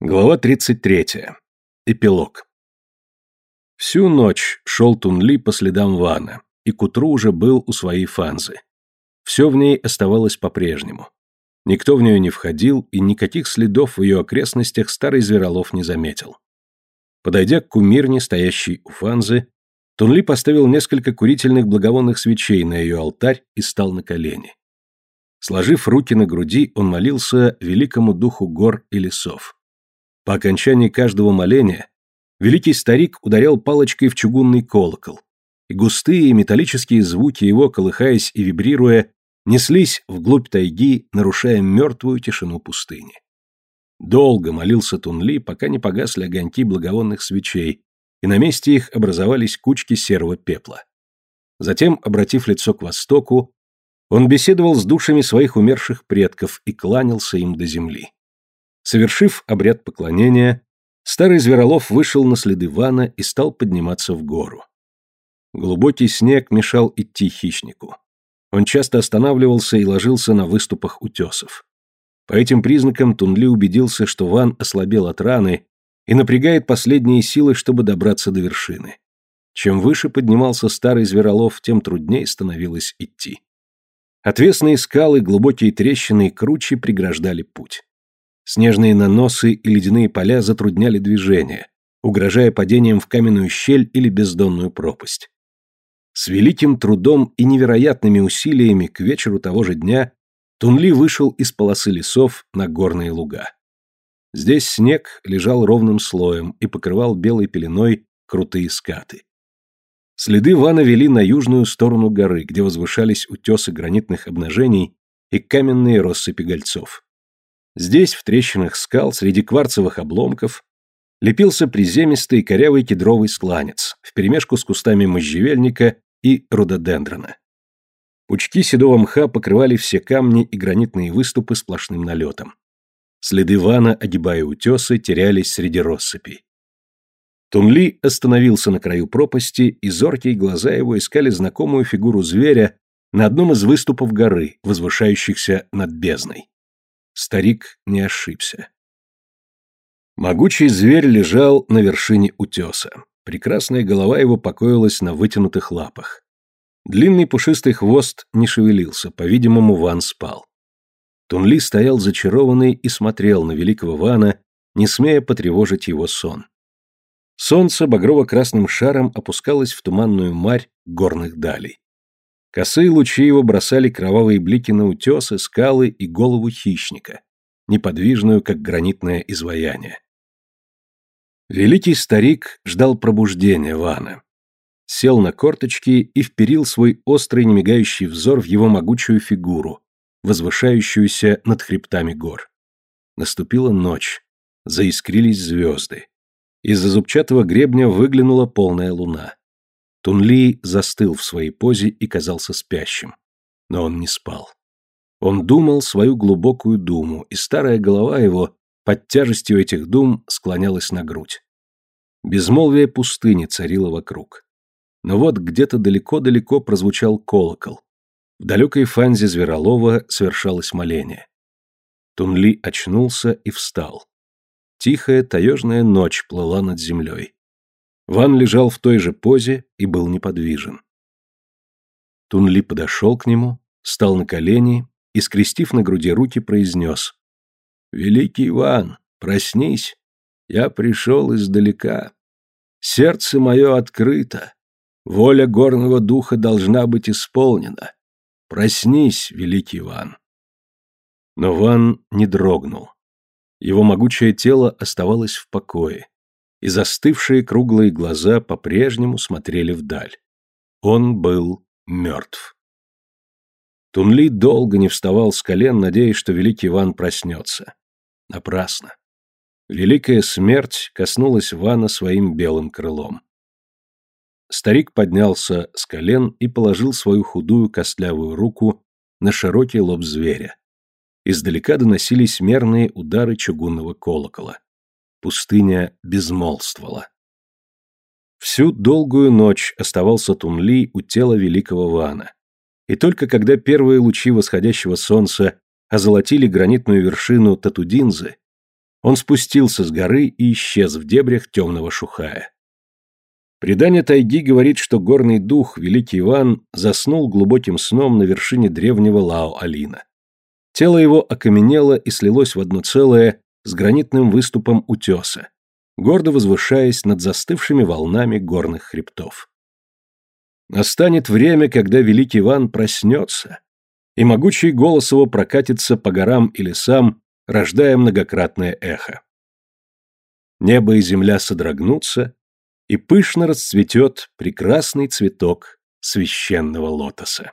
Глава 33. Эпилог. Всю ночь шел Тунли по следам Вана, и к утру уже был у своей фанзы. Все в ней оставалось по-прежнему. Никто в нее не входил, и никаких следов в ее окрестностях старый зверолов не заметил. Подойдя к кумирне, стоящей у фанзы, Тунли поставил несколько курительных благовонных свечей на ее алтарь и стал на колени. Сложив руки на груди, он молился великому духу гор и лесов. По окончании каждого моления великий старик ударял палочкой в чугунный колокол, и густые металлические звуки его, колыхаясь и вибрируя, неслись вглубь тайги, нарушая мертвую тишину пустыни. Долго молился Тунли, пока не погасли огоньки благовонных свечей, и на месте их образовались кучки серого пепла. Затем, обратив лицо к востоку, он беседовал с душами своих умерших предков и кланялся им до земли. Совершив обряд поклонения, старый Зверолов вышел на следы Вана и стал подниматься в гору. Глубокий снег мешал идти хищнику. Он часто останавливался и ложился на выступах утесов. По этим признакам Тунли убедился, что Ван ослабел от раны и напрягает последние силы, чтобы добраться до вершины. Чем выше поднимался старый Зверолов, тем труднее становилось идти. Отвесные скалы, глубокие трещины и кручи преграждали путь. Снежные наносы и ледяные поля затрудняли движение, угрожая падением в каменную щель или бездонную пропасть. С великим трудом и невероятными усилиями к вечеру того же дня Тунли вышел из полосы лесов на горные луга. Здесь снег лежал ровным слоем и покрывал белой пеленой крутые скаты. Следы Вана вели на южную сторону горы, где возвышались утесы гранитных обнажений и каменные россыпи гольцов. Здесь, в трещинах скал, среди кварцевых обломков, лепился приземистый корявый кедровый скланец, вперемешку с кустами можжевельника и рододендрона. Пучки седого мха покрывали все камни и гранитные выступы сплошным налетом. Следы вана, огибая утесы, терялись среди россыпи. Тунли остановился на краю пропасти, и зоркие глаза его искали знакомую фигуру зверя на одном из выступов горы, возвышающихся над бездной. Старик не ошибся. Могучий зверь лежал на вершине утеса. Прекрасная голова его покоилась на вытянутых лапах. Длинный пушистый хвост не шевелился, по-видимому, Ван спал. Тунли стоял зачарованный и смотрел на великого Вана, не смея потревожить его сон. Солнце багрово-красным шаром опускалось в туманную марь горных далей. Косые лучи его бросали кровавые блики на утесы, скалы и голову хищника, неподвижную, как гранитное изваяние. Великий старик ждал пробуждения Вана. Сел на корточки и вперил свой острый немигающий взор в его могучую фигуру, возвышающуюся над хребтами гор. Наступила ночь, заискрились звезды. Из-за зубчатого гребня выглянула полная луна. Тунли застыл в своей позе и казался спящим. Но он не спал. Он думал свою глубокую думу, и старая голова его под тяжестью этих дум склонялась на грудь. Безмолвие пустыни царило вокруг. Но вот где-то далеко-далеко прозвучал колокол. В далекой фанзе Зверолова совершалось моление. Тунли очнулся и встал. Тихая таежная ночь плыла над землей. Ван лежал в той же позе и был неподвижен. Тунли подошел к нему, стал на колени и, скрестив на груди руки, произнес. «Великий Иван, проснись! Я пришел издалека. Сердце мое открыто. Воля горного духа должна быть исполнена. Проснись, великий Иван!» Но Ван не дрогнул. Его могучее тело оставалось в покое и застывшие круглые глаза по-прежнему смотрели вдаль. Он был мертв. Тунли долго не вставал с колен, надеясь, что великий Иван проснется. Напрасно. Великая смерть коснулась Вана своим белым крылом. Старик поднялся с колен и положил свою худую костлявую руку на широкий лоб зверя. Издалека доносились мерные удары чугунного колокола пустыня безмолвствовала. Всю долгую ночь оставался Тунли у тела великого Вана. И только когда первые лучи восходящего солнца озолотили гранитную вершину Татудинзы, он спустился с горы и исчез в дебрях темного шухая. Предание тайги говорит, что горный дух, великий Иван, заснул глубоким сном на вершине древнего Лао-Алина. Тело его окаменело и слилось в одно целое с гранитным выступом утеса, гордо возвышаясь над застывшими волнами горных хребтов. Настанет время, когда великий Иван проснется, и могучий голос его прокатится по горам и лесам, рождая многократное эхо. Небо и земля содрогнутся, и пышно расцветет прекрасный цветок священного лотоса.